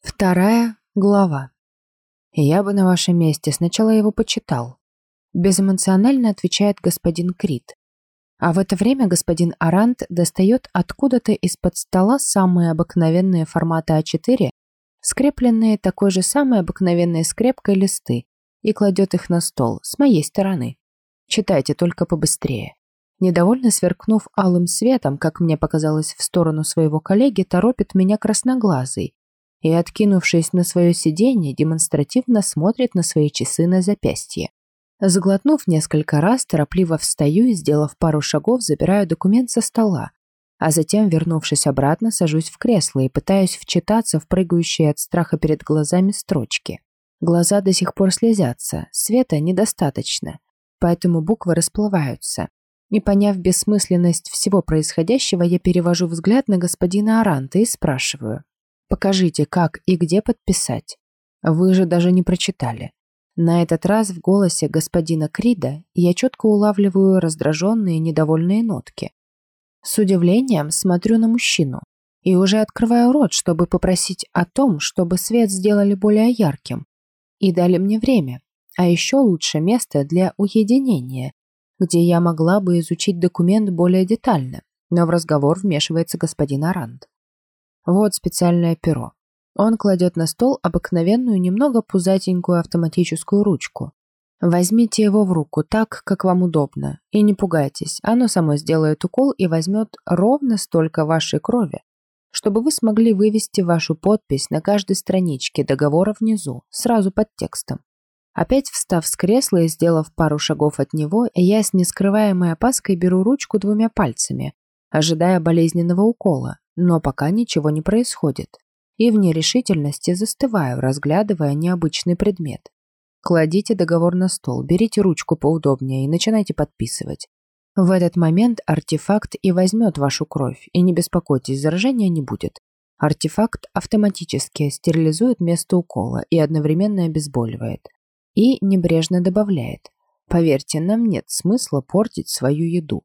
Вторая глава. Я бы на вашем месте сначала его почитал. Безэмоционально отвечает господин Крит. А в это время господин Арант достает откуда-то из-под стола самые обыкновенные форматы А4, скрепленные такой же самой обыкновенной скрепкой листы, и кладет их на стол с моей стороны. Читайте только побыстрее. Недовольно сверкнув алым светом, как мне показалось в сторону своего коллеги, торопит меня красноглазый, и, откинувшись на свое сиденье, демонстративно смотрит на свои часы на запястье. Заглотнув несколько раз, торопливо встаю и, сделав пару шагов, забираю документ со стола, а затем, вернувшись обратно, сажусь в кресло и пытаюсь вчитаться в прыгающие от страха перед глазами строчки. Глаза до сих пор слезятся, света недостаточно, поэтому буквы расплываются. Не поняв бессмысленность всего происходящего, я перевожу взгляд на господина Аранта и спрашиваю. Покажите, как и где подписать. Вы же даже не прочитали. На этот раз в голосе господина Крида я четко улавливаю раздраженные недовольные нотки. С удивлением смотрю на мужчину и уже открываю рот, чтобы попросить о том, чтобы свет сделали более ярким и дали мне время, а еще лучше место для уединения, где я могла бы изучить документ более детально, но в разговор вмешивается господин Аранд. Вот специальное перо. Он кладет на стол обыкновенную, немного пузатенькую автоматическую ручку. Возьмите его в руку так, как вам удобно, и не пугайтесь, оно само сделает укол и возьмет ровно столько вашей крови, чтобы вы смогли вывести вашу подпись на каждой страничке договора внизу, сразу под текстом. Опять встав с кресла и сделав пару шагов от него, я с нескрываемой опаской беру ручку двумя пальцами, ожидая болезненного укола, но пока ничего не происходит. И в нерешительности застываю, разглядывая необычный предмет. Кладите договор на стол, берите ручку поудобнее и начинайте подписывать. В этот момент артефакт и возьмет вашу кровь, и не беспокойтесь, заражения не будет. Артефакт автоматически стерилизует место укола и одновременно обезболивает. И небрежно добавляет. Поверьте, нам нет смысла портить свою еду.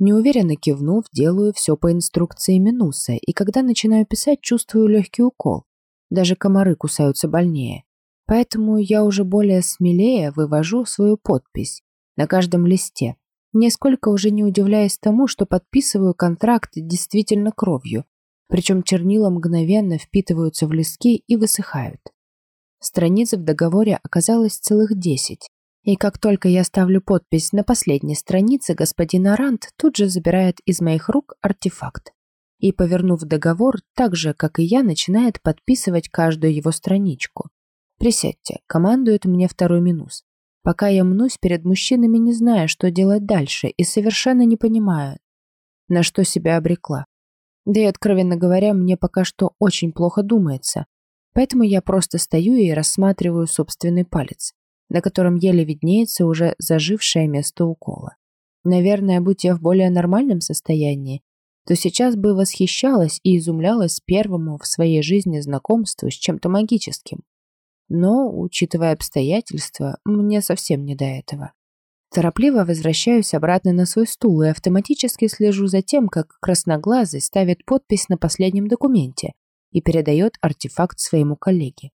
Неуверенно кивнув, делаю все по инструкции Минуса, и когда начинаю писать, чувствую легкий укол. Даже комары кусаются больнее. Поэтому я уже более смелее вывожу свою подпись на каждом листе, нисколько уже не удивляясь тому, что подписываю контракт действительно кровью, причем чернила мгновенно впитываются в листки и высыхают. Страниц в договоре оказалось целых десять, и как только я ставлю подпись на последней странице, господин Арант тут же забирает из моих рук артефакт. И, повернув договор, так же, как и я, начинает подписывать каждую его страничку. «Присядьте», — командует мне второй минус. Пока я мнусь перед мужчинами, не зная, что делать дальше, и совершенно не понимаю, на что себя обрекла. Да и, откровенно говоря, мне пока что очень плохо думается. Поэтому я просто стою и рассматриваю собственный палец на котором еле виднеется уже зажившее место укола. Наверное, будь я в более нормальном состоянии, то сейчас бы восхищалась и изумлялась первому в своей жизни знакомству с чем-то магическим. Но, учитывая обстоятельства, мне совсем не до этого. Торопливо возвращаюсь обратно на свой стул и автоматически слежу за тем, как красноглазый ставит подпись на последнем документе и передает артефакт своему коллеге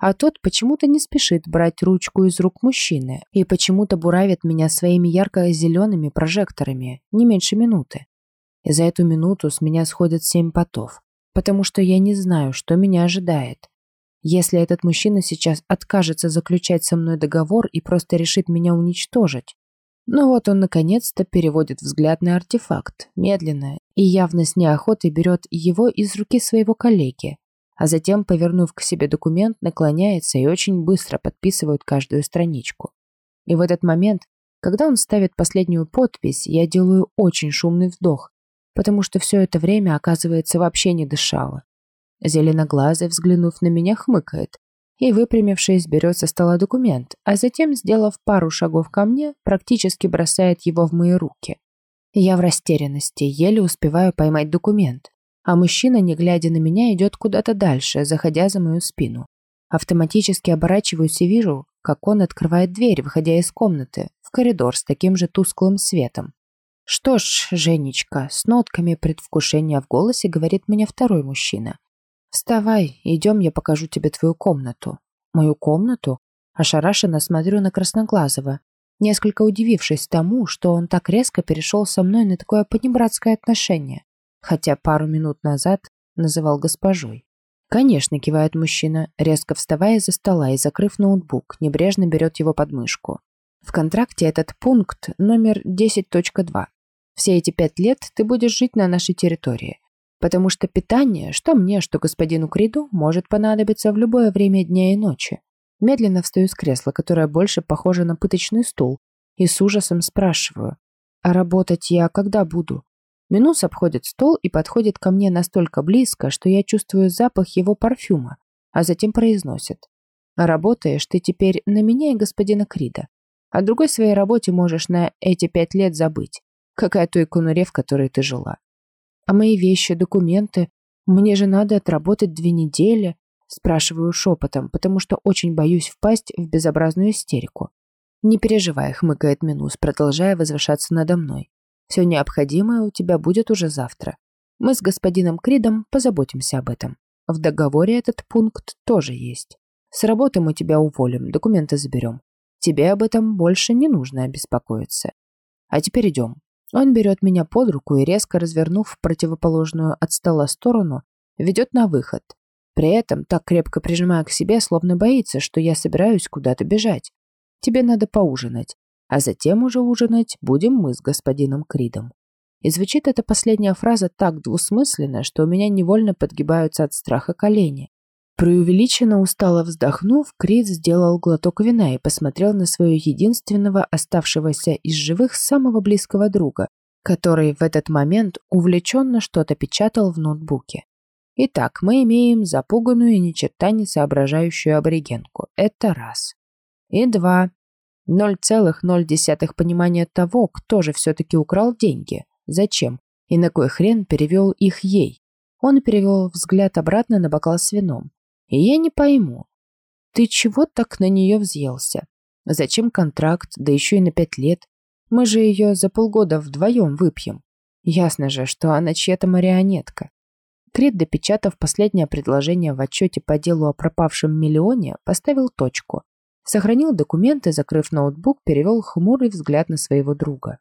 а тот почему-то не спешит брать ручку из рук мужчины и почему-то буравит меня своими ярко-зелеными прожекторами не меньше минуты. И за эту минуту с меня сходят семь потов, потому что я не знаю, что меня ожидает. Если этот мужчина сейчас откажется заключать со мной договор и просто решит меня уничтожить, ну вот он наконец-то переводит взгляд на артефакт, медленно и явно с неохотой берет его из руки своего коллеги, а затем, повернув к себе документ, наклоняется и очень быстро подписывает каждую страничку. И в этот момент, когда он ставит последнюю подпись, я делаю очень шумный вдох, потому что все это время, оказывается, вообще не дышала. Зеленоглазый, взглянув на меня, хмыкает и, выпрямившись, берет со стола документ, а затем, сделав пару шагов ко мне, практически бросает его в мои руки. Я в растерянности, еле успеваю поймать документ а мужчина, не глядя на меня, идет куда-то дальше, заходя за мою спину. Автоматически оборачиваюсь и вижу, как он открывает дверь, выходя из комнаты, в коридор с таким же тусклым светом. «Что ж, Женечка», с нотками предвкушения в голосе говорит мне второй мужчина. «Вставай, идем, я покажу тебе твою комнату». «Мою комнату?» Ошарашенно смотрю на Красноглазого, несколько удивившись тому, что он так резко перешел со мной на такое понебратское отношение, хотя пару минут назад называл госпожой. «Конечно», — кивает мужчина, резко вставая из-за стола и закрыв ноутбук, небрежно берет его под мышку. В контракте этот пункт номер 10.2. Все эти пять лет ты будешь жить на нашей территории. Потому что питание, что мне, что господину Криду, может понадобиться в любое время дня и ночи. Медленно встаю с кресла, которое больше похоже на пыточный стул, и с ужасом спрашиваю, а работать я когда буду? Минус обходит стол и подходит ко мне настолько близко, что я чувствую запах его парфюма, а затем произносит. Работаешь ты теперь на меня и господина Крида. О другой своей работе можешь на эти пять лет забыть. Какая той конуре, в которой ты жила. А мои вещи, документы? Мне же надо отработать две недели. Спрашиваю шепотом, потому что очень боюсь впасть в безобразную истерику. «Не переживай», — хмыкает Минус, продолжая возвышаться надо мной. «Все необходимое у тебя будет уже завтра. Мы с господином Кридом позаботимся об этом. В договоре этот пункт тоже есть. С работы мы тебя уволим, документы заберем. Тебе об этом больше не нужно беспокоиться. А теперь идем. Он берет меня под руку и, резко развернув в противоположную от стола сторону, ведет на выход. При этом так крепко прижимая к себе, словно боится, что я собираюсь куда-то бежать. Тебе надо поужинать. А затем уже ужинать будем мы с господином Кридом. И звучит эта последняя фраза так двусмысленно, что у меня невольно подгибаются от страха колени. Преувеличенно устало вздохнув, Крит сделал глоток вина и посмотрел на своего единственного оставшегося из живых самого близкого друга, который в этот момент увлеченно что-то печатал в ноутбуке. Итак, мы имеем запуганную и ни черта не соображающую аборигенку. Это раз. И два. 0,0 понимания того, кто же все-таки украл деньги, зачем и на кой хрен перевел их ей. Он перевел взгляд обратно на бокал с вином. И я не пойму, ты чего так на нее взъелся? Зачем контракт, да еще и на пять лет? Мы же ее за полгода вдвоем выпьем. Ясно же, что она чья-то марионетка. Крит, допечатав последнее предложение в отчете по делу о пропавшем миллионе, поставил точку. Сохранил документы, закрыв ноутбук, перевел хмурый взгляд на своего друга.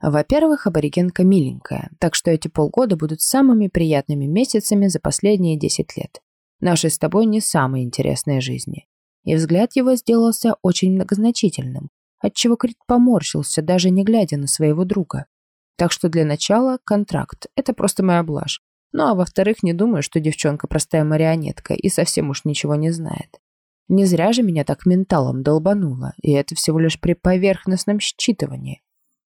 Во-первых, аборигенка миленькая, так что эти полгода будут самыми приятными месяцами за последние 10 лет. Наши с тобой не самые интересные жизни. И взгляд его сделался очень многозначительным, отчего Крит поморщился, даже не глядя на своего друга. Так что для начала контракт – это просто моя блажь. Ну а во-вторых, не думаю, что девчонка простая марионетка и совсем уж ничего не знает. Не зря же меня так менталом долбануло, и это всего лишь при поверхностном считывании.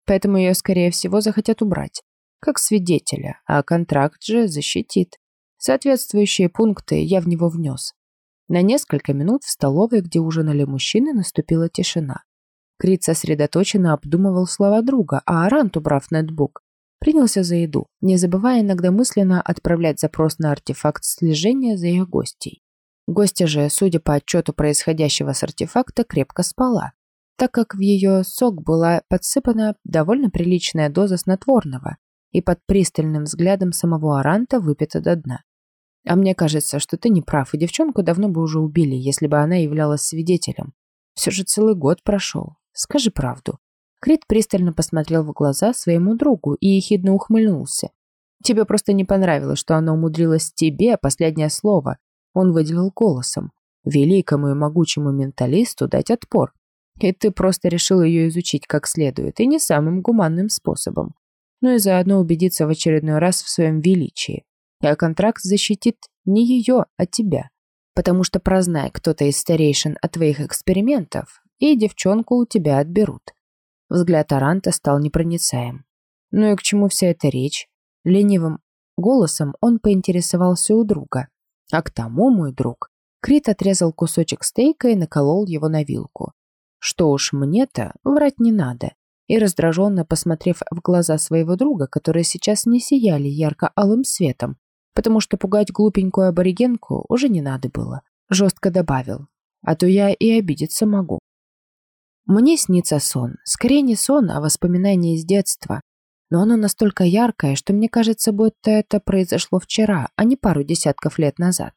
Поэтому ее, скорее всего, захотят убрать, как свидетеля, а контракт же защитит. Соответствующие пункты я в него внес. На несколько минут в столовой, где ужинали мужчины, наступила тишина. Крит сосредоточенно обдумывал слова друга, а Арант, убрав нетбук, принялся за еду, не забывая иногда мысленно отправлять запрос на артефакт слежения за их гостей. Гостья же, судя по отчету происходящего с артефакта, крепко спала, так как в ее сок была подсыпана довольно приличная доза снотворного и под пристальным взглядом самого Аранта выпита до дна. А мне кажется, что ты не прав, и девчонку давно бы уже убили, если бы она являлась свидетелем. Все же целый год прошел. Скажи правду. Крит пристально посмотрел в глаза своему другу и ехидно ухмыльнулся. Тебе просто не понравилось, что она умудрилась тебе последнее слово. Он выделил голосом. Великому и могучему менталисту дать отпор. И ты просто решил ее изучить как следует, и не самым гуманным способом. Ну и заодно убедиться в очередной раз в своем величии а контракт защитит не ее, а тебя. Потому что прознай кто-то из старейшин о твоих экспериментов, и девчонку у тебя отберут. Взгляд Аранта стал непроницаем. Ну и к чему вся эта речь? Ленивым голосом он поинтересовался у друга. А к тому, мой друг, Крит отрезал кусочек стейка и наколол его на вилку. Что уж мне-то, врать не надо. И раздраженно посмотрев в глаза своего друга, которые сейчас не сияли ярко-алым светом, потому что пугать глупенькую аборигенку уже не надо было. Жестко добавил, а то я и обидеться могу. Мне снится сон. Скорее не сон, а воспоминание из детства. Но оно настолько яркое, что мне кажется, будто это произошло вчера, а не пару десятков лет назад.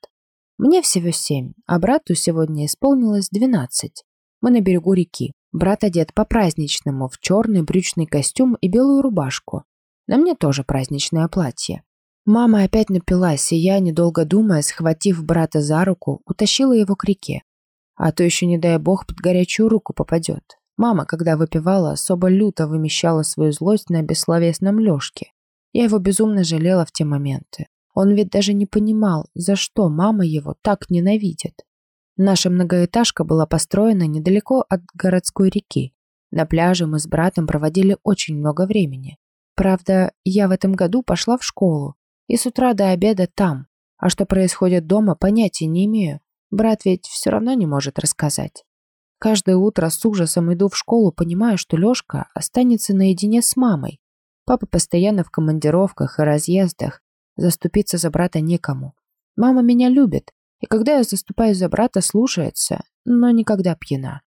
Мне всего семь, а брату сегодня исполнилось двенадцать. Мы на берегу реки. Брат одет по-праздничному в черный брючный костюм и белую рубашку. На мне тоже праздничное платье. Мама опять напилась, и я, недолго думая, схватив брата за руку, утащила его к реке. А то еще, не дай бог, под горячую руку попадет. Мама, когда выпивала, особо люто вымещала свою злость на бессловесном Лешке. Я его безумно жалела в те моменты. Он ведь даже не понимал, за что мама его так ненавидит. Наша многоэтажка была построена недалеко от городской реки. На пляже мы с братом проводили очень много времени. Правда, я в этом году пошла в школу, и с утра до обеда там. А что происходит дома, понятия не имею. Брат ведь все равно не может рассказать. Каждое утро с ужасом иду в школу, понимая, что Лешка останется наедине с мамой. Папа постоянно в командировках и разъездах. Заступиться за брата некому. Мама меня любит, и когда я заступаюсь за брата, слушается, но никогда пьяна.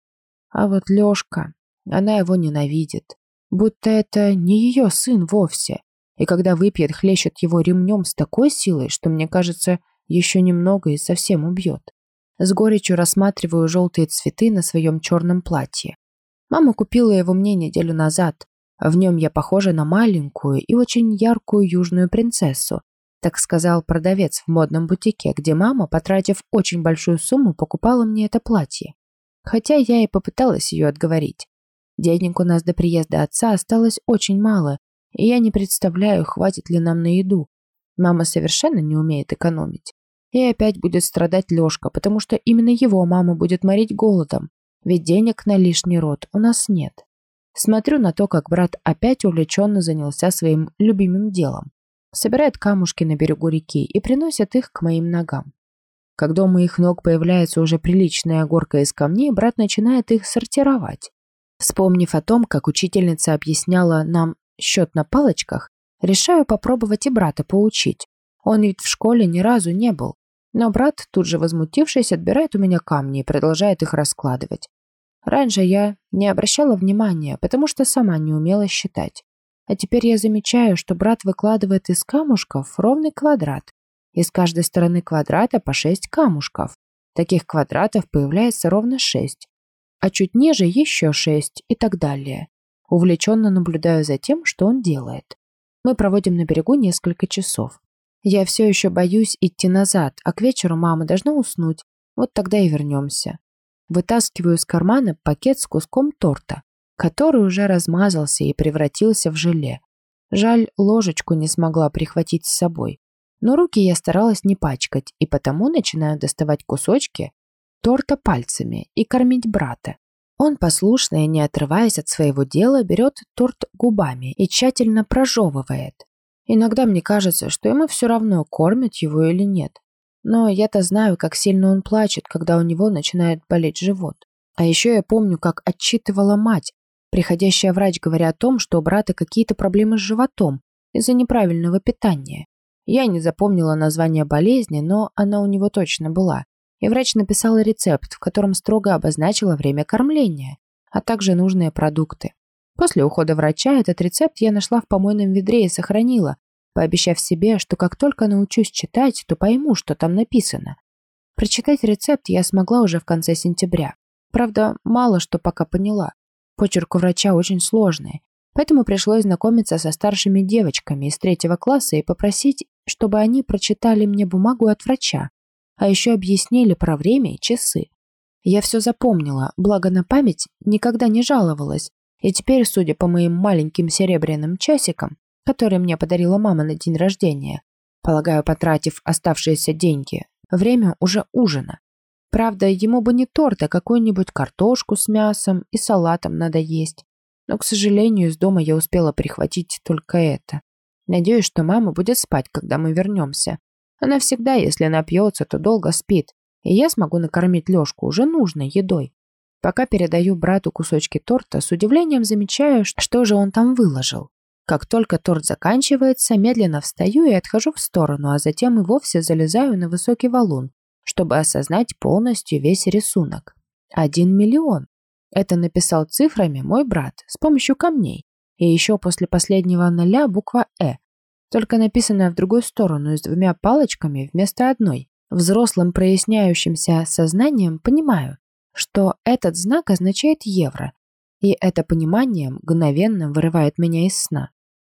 А вот Лешка, она его ненавидит. Будто это не ее сын вовсе. И когда выпьет, хлещет его ремнем с такой силой, что, мне кажется, еще немного и совсем убьет. С горечью рассматриваю желтые цветы на своем черном платье. Мама купила его мне неделю назад. В нем я похожа на маленькую и очень яркую южную принцессу, так сказал продавец в модном бутике, где мама, потратив очень большую сумму, покупала мне это платье. Хотя я и попыталась ее отговорить. Денег у нас до приезда отца осталось очень мало, и я не представляю, хватит ли нам на еду. Мама совершенно не умеет экономить. И опять будет страдать Лешка, потому что именно его мама будет морить голодом, ведь денег на лишний род у нас нет. Смотрю на то, как брат опять увлеченно занялся своим любимым делом. Собирает камушки на берегу реки и приносит их к моим ногам. Когда у моих ног появляется уже приличная горка из камней, брат начинает их сортировать. Вспомнив о том, как учительница объясняла нам счет на палочках, решаю попробовать и брата поучить. Он ведь в школе ни разу не был, но брат, тут же возмутившись, отбирает у меня камни и продолжает их раскладывать. Раньше я не обращала внимания, потому что сама не умела считать. А теперь я замечаю, что брат выкладывает из камушков ровный квадрат. Из каждой стороны квадрата по шесть камушков. Таких квадратов появляется ровно шесть. А чуть ниже еще шесть и так далее. Увлеченно наблюдаю за тем, что он делает. Мы проводим на берегу несколько часов. Я все еще боюсь идти назад, а к вечеру мама должна уснуть. Вот тогда и вернемся. Вытаскиваю из кармана пакет с куском торта, который уже размазался и превратился в желе. Жаль, ложечку не смогла прихватить с собой. Но руки я старалась не пачкать, и потому начинаю доставать кусочки торта пальцами и кормить брата. Он, послушно и не отрываясь от своего дела, берет торт губами и тщательно прожевывает. Иногда мне кажется, что ему все равно, кормят его или нет. Но я-то знаю, как сильно он плачет, когда у него начинает болеть живот. А еще я помню, как отчитывала мать, приходящая врач, говоря о том, что у брата какие-то проблемы с животом из-за неправильного питания. Я не запомнила название болезни, но она у него точно была. И врач написала рецепт, в котором строго обозначила время кормления, а также нужные продукты. После ухода врача этот рецепт я нашла в помойном ведре и сохранила, пообещав себе, что как только научусь читать, то пойму, что там написано. Прочитать рецепт я смогла уже в конце сентября. Правда, мало что пока поняла. Почерк у врача очень сложный, поэтому пришлось знакомиться со старшими девочками из третьего класса и попросить, чтобы они прочитали мне бумагу от врача, а еще объяснили про время и часы. Я все запомнила, благо на память никогда не жаловалась, и теперь, судя по моим маленьким серебряным часикам, которые мне подарила мама на день рождения, полагаю, потратив оставшиеся деньги, время уже ужина. Правда, ему бы не торт, а какую-нибудь картошку с мясом и салатом надо есть. Но, к сожалению, из дома я успела прихватить только это. Надеюсь, что мама будет спать, когда мы вернемся. Она всегда, если напьется, то долго спит, и я смогу накормить Лешку уже нужной едой. Пока передаю брату кусочки торта, с удивлением замечаю, что же он там выложил. Как только торт заканчивается, медленно встаю и отхожу в сторону, а затем и вовсе залезаю на высокий валун, чтобы осознать полностью весь рисунок. Один миллион. Это написал цифрами мой брат с помощью камней. И еще после последнего ноля буква «э», только написанная в другую сторону и с двумя палочками вместо одной. Взрослым проясняющимся сознанием понимаю, что этот знак означает евро, и это понимание мгновенно вырывает меня из сна.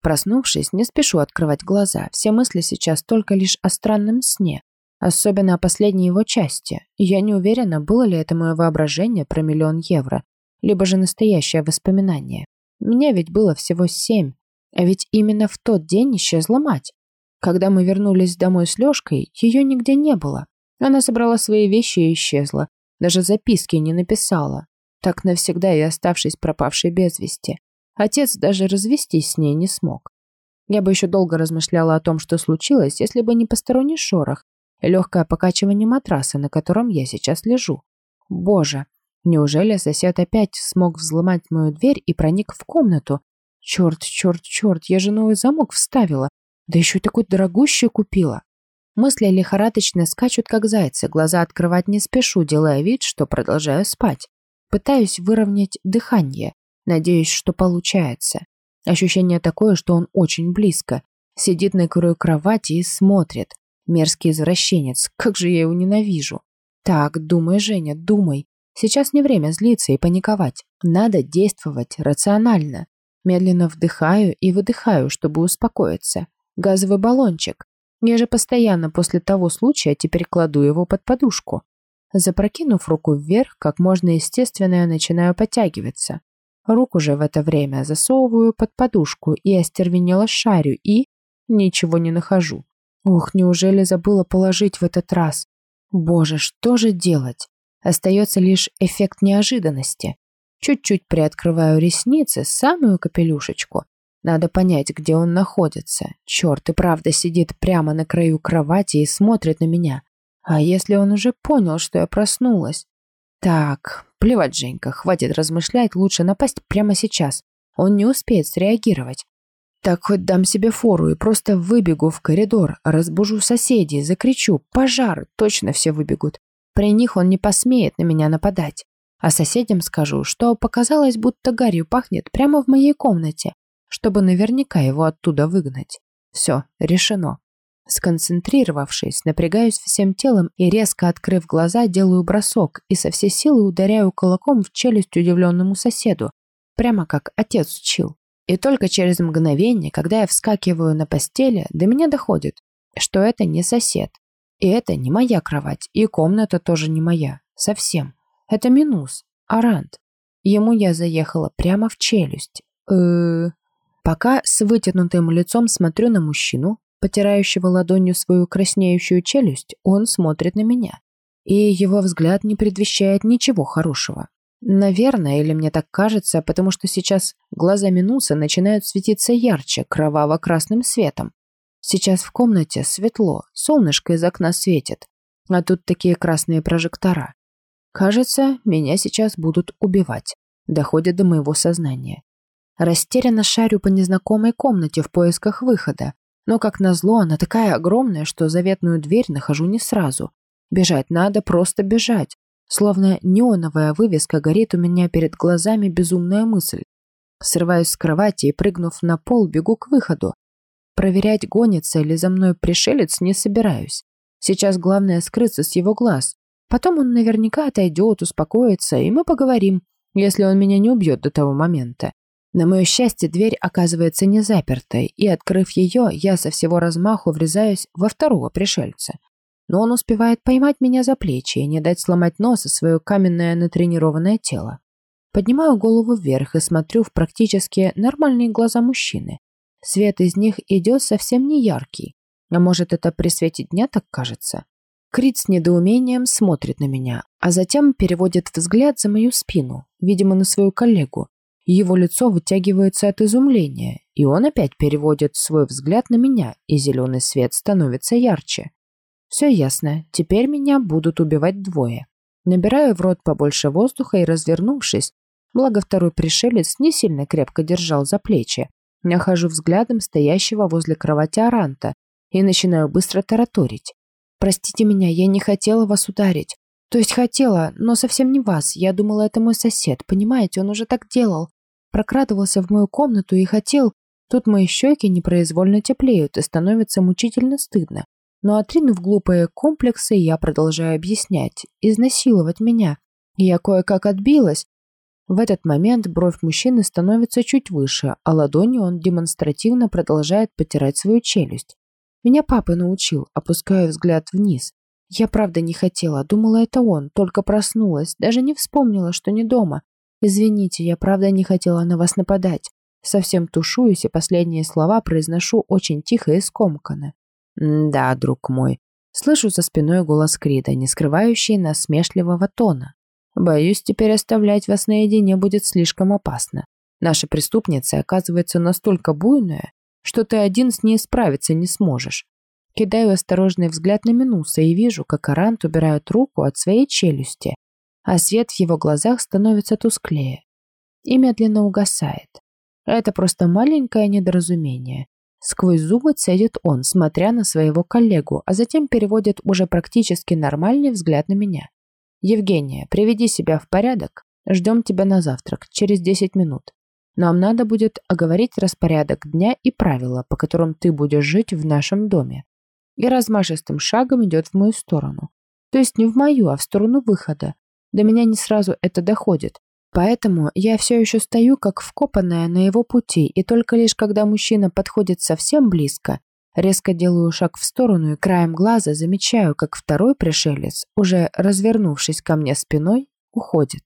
Проснувшись, не спешу открывать глаза, все мысли сейчас только лишь о странном сне, особенно о последней его части. Я не уверена, было ли это мое воображение про миллион евро, либо же настоящее воспоминание. Мне ведь было всего семь, а ведь именно в тот день исчезла мать. Когда мы вернулись домой с Лёшкой, ее нигде не было. Она собрала свои вещи и исчезла. Даже записки не написала. Так навсегда и оставшись пропавшей без вести. Отец даже развестись с ней не смог. Я бы еще долго размышляла о том, что случилось, если бы не посторонний шорох и легкое покачивание матраса, на котором я сейчас лежу. Боже, неужели сосед опять смог взломать мою дверь и проник в комнату? Черт, черт, черт, я же новый замок вставила. Да еще такой дорогущий купила. Мысли лихорадочно скачут, как зайцы, глаза открывать не спешу, делая вид, что продолжаю спать. Пытаюсь выровнять дыхание, надеюсь, что получается. Ощущение такое, что он очень близко. Сидит на краю кровати и смотрит. Мерзкий извращенец, как же я его ненавижу. Так, думай, Женя, думай. Сейчас не время злиться и паниковать. Надо действовать рационально. Медленно вдыхаю и выдыхаю, чтобы успокоиться. Газовый баллончик. Я же постоянно после того случая теперь кладу его под подушку. Запрокинув руку вверх, как можно естественно, я начинаю подтягиваться. Руку же в это время засовываю под подушку и остервенело шарю и... Ничего не нахожу. Ух, неужели забыла положить в этот раз? Боже, что же делать? Остается лишь эффект неожиданности. Чуть-чуть приоткрываю ресницы, самую капелюшечку, надо понять, где он находится. Черт, и правда сидит прямо на краю кровати и смотрит на меня. А если он уже понял, что я проснулась? Так, плевать, Женька, хватит размышлять, лучше напасть прямо сейчас. Он не успеет среагировать. Так хоть дам себе фору и просто выбегу в коридор, разбужу соседей, закричу «Пожар!» Точно все выбегут. При них он не посмеет на меня нападать. А соседям скажу, что показалось, будто гарью пахнет прямо в моей комнате чтобы наверняка его оттуда выгнать. Все, решено. Сконцентрировавшись, напрягаюсь всем телом и, резко открыв глаза, делаю бросок и со всей силы ударяю кулаком в челюсть удивленному соседу, прямо как отец учил. И только через мгновение, когда я вскакиваю на постели, до меня доходит, что это не сосед. И это не моя кровать, и комната тоже не моя. Совсем. Это минус. Арант. Ему я заехала прямо в челюсть. Пока с вытянутым лицом смотрю на мужчину, потирающего ладонью свою краснеющую челюсть, он смотрит на меня. И его взгляд не предвещает ничего хорошего. Наверное, или мне так кажется, потому что сейчас глаза Минуса начинают светиться ярче, кроваво-красным светом. Сейчас в комнате светло, солнышко из окна светит, а тут такие красные прожектора. Кажется, меня сейчас будут убивать. Доходит до моего сознания. Растерянно шарю по незнакомой комнате в поисках выхода. Но, как назло, она такая огромная, что заветную дверь нахожу не сразу. Бежать надо, просто бежать. Словно неоновая вывеска горит у меня перед глазами безумная мысль. Срываюсь с кровати и, прыгнув на пол, бегу к выходу. Проверять, гонится или за мной пришелец, не собираюсь. Сейчас главное скрыться с его глаз. Потом он наверняка отойдет, успокоится, и мы поговорим, если он меня не убьет до того момента. На мое счастье, дверь оказывается не запертой, и, открыв ее, я со всего размаху врезаюсь во второго пришельца. Но он успевает поймать меня за плечи и не дать сломать нос свое каменное натренированное тело. Поднимаю голову вверх и смотрю в практически нормальные глаза мужчины. Свет из них идет совсем не яркий. А может, это при свете дня так кажется? Крит с недоумением смотрит на меня, а затем переводит взгляд за мою спину, видимо, на свою коллегу, его лицо вытягивается от изумления, и он опять переводит свой взгляд на меня, и зеленый свет становится ярче. Все ясно, теперь меня будут убивать двое. Набираю в рот побольше воздуха и, развернувшись, благо второй пришелец не сильно крепко держал за плечи, нахожу взглядом стоящего возле кровати Аранта и начинаю быстро тараторить. «Простите меня, я не хотела вас ударить. То есть хотела, но совсем не вас. Я думала, это мой сосед. Понимаете, он уже так делал. прокрадывался в мою комнату и хотел... Тут мои щеки непроизвольно теплеют и становится мучительно стыдно. Но отринув глупые комплексы, я продолжаю объяснять. Изнасиловать меня. Я кое-как отбилась. В этот момент бровь мужчины становится чуть выше, а ладонью он демонстративно продолжает потирать свою челюсть. Меня папа научил, опуская взгляд вниз. Я правда не хотела, думала это он, только проснулась, даже не вспомнила, что не дома. Извините, я правда не хотела на вас нападать. Совсем тушуюсь и последние слова произношу очень тихо и скомканно. «Да, друг мой». Слышу за спиной голос Крида, не скрывающий насмешливого тона. «Боюсь, теперь оставлять вас наедине будет слишком опасно. Наша преступница оказывается настолько буйная, что ты один с ней справиться не сможешь. Кидаю осторожный взгляд на Минуса и вижу, как Арант убирает руку от своей челюсти, а свет в его глазах становится тусклее и медленно угасает. Это просто маленькое недоразумение. Сквозь зубы цедит он, смотря на своего коллегу, а затем переводит уже практически нормальный взгляд на меня. «Евгения, приведи себя в порядок. Ждем тебя на завтрак, через 10 минут. Нам надо будет оговорить распорядок дня и правила, по которым ты будешь жить в нашем доме». И размашистым шагом идет в мою сторону. То есть не в мою, а в сторону выхода. До меня не сразу это доходит. Поэтому я все еще стою, как вкопанная на его пути, и только лишь когда мужчина подходит совсем близко, резко делаю шаг в сторону и краем глаза замечаю, как второй пришелец, уже развернувшись ко мне спиной, уходит.